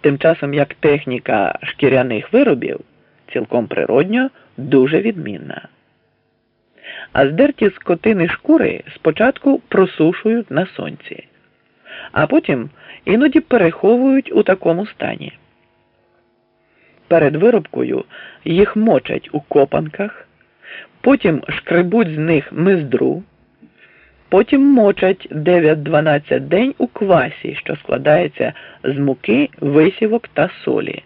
тим часом як техніка шкіряних виробів цілком природньо дуже відмінна. А здерті скотини шкури спочатку просушують на сонці, а потім іноді переховують у такому стані. Перед виробкою їх мочать у копанках, потім шкребуть з них миздру, потім мочать 9-12 день у квасі, що складається з муки, висівок та солі.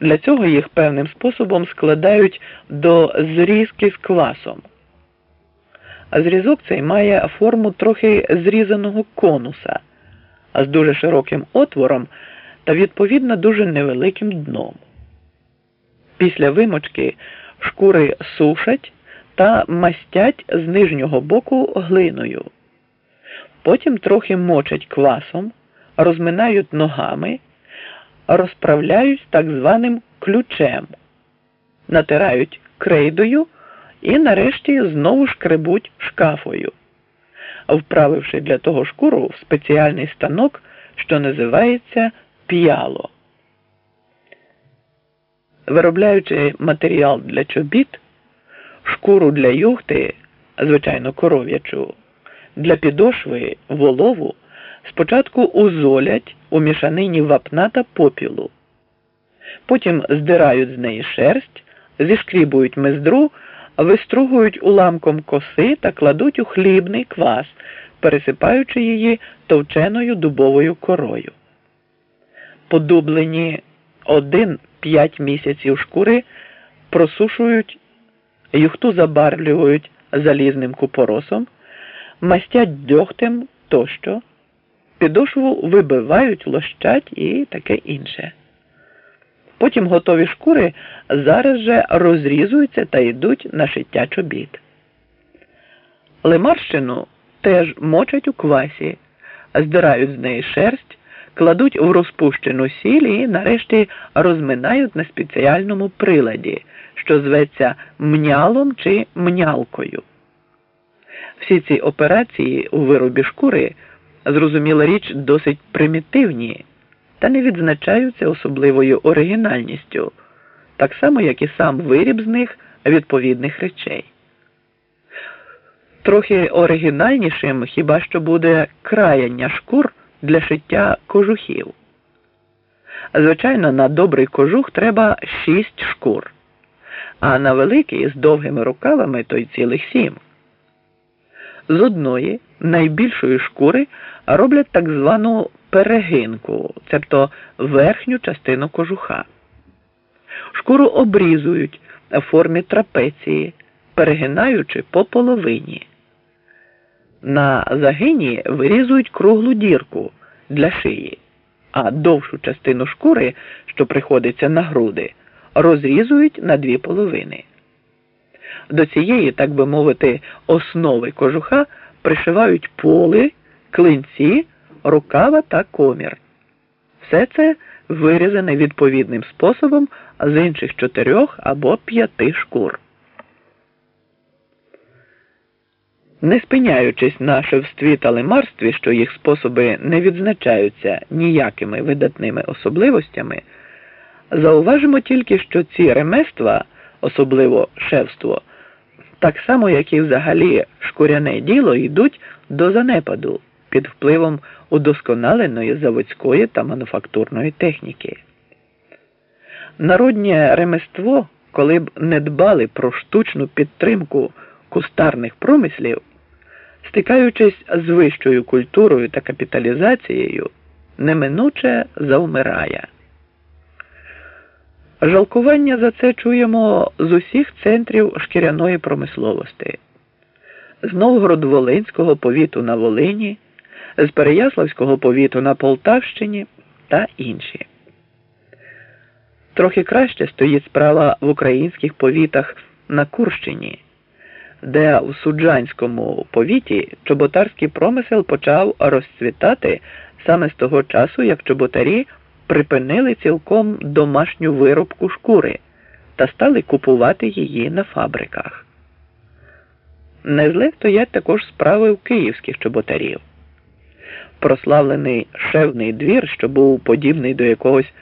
Для цього їх певним способом складають до зрізки з квасом. Зрізок цей має форму трохи зрізаного конуса, з дуже широким отвором та відповідно дуже невеликим дном. Після вимочки шкури сушать та мастять з нижнього боку глиною. Потім трохи мочать квасом, розминають ногами, розправляють так званим ключем, натирають крейдою і нарешті знову шкребуть шкафою, вправивши для того шкуру в спеціальний станок, що називається п'яло. Виробляючи матеріал для чобіт, шкуру для юхти, звичайно коров'ячу, для підошви волову спочатку узолять у мішанині вапна та попілу, потім здирають з неї шерсть, зішкрібують мездру, вистругують уламком коси та кладуть у хлібний квас, пересипаючи її товченою дубовою корою. Подублені один-п'ять місяців шкури просушують, юхту забарвлюють залізним купоросом, мастять дьогтем тощо, підошву вибивають, лощать і таке інше. Потім готові шкури зараз же розрізуються та йдуть на шиття чобіт. Лимарщину теж мочать у квасі, здирають з неї шерсть, кладуть в розпущену сіль і нарешті розминають на спеціальному приладі, що зветься мнялом чи мнялкою. Всі ці операції у виробі шкури, зрозуміла річ, досить примітивні та не відзначаються особливою оригінальністю, так само, як і сам виріб з них відповідних речей. Трохи оригінальнішим хіба що буде краяння шкур для шиття кожухів. Звичайно, на добрий кожух треба шість шкур, а на великий з довгими рукавами то й цілих сім. З одної найбільшої шкури роблять так звану перегинку, цебто верхню частину кожуха. Шкуру обрізують в формі трапеції, перегинаючи по половині. На загині вирізують круглу дірку для шиї, а довшу частину шкури, що приходиться на груди, розрізують на дві половини. До цієї, так би мовити, основи кожуха пришивають поли, клинці, рукава та комір. Все це вирізане відповідним способом з інших чотирьох або п'яти шкур. Не спиняючись на шевстві та лимарстві, що їх способи не відзначаються ніякими видатними особливостями, зауважимо тільки, що ці ремества, особливо шевство, так само, як і взагалі шкуряне діло, йдуть до занепаду під впливом удосконаленої заводської та мануфактурної техніки. Народнє ремество, коли б не дбали про штучну підтримку кустарних промислів, стикаючись з вищою культурою та капіталізацією, неминуче завмирає. Жалкування за це чуємо з усіх центрів шкіряної промисловості, з Новгород-Волинського повіту на Волині, з Переяславського повіту на Полтавщині та інші. Трохи краще стоїть справа в українських повітах на Курщині, де в Суджанському повіті чоботарський промисел почав розцвітати саме з того часу, як чоботарі припинили цілком домашню виробку шкури та стали купувати її на фабриках. Не зле стоять також справи у київських чоботарів. прославлений шевний двір, що був подібний до якогось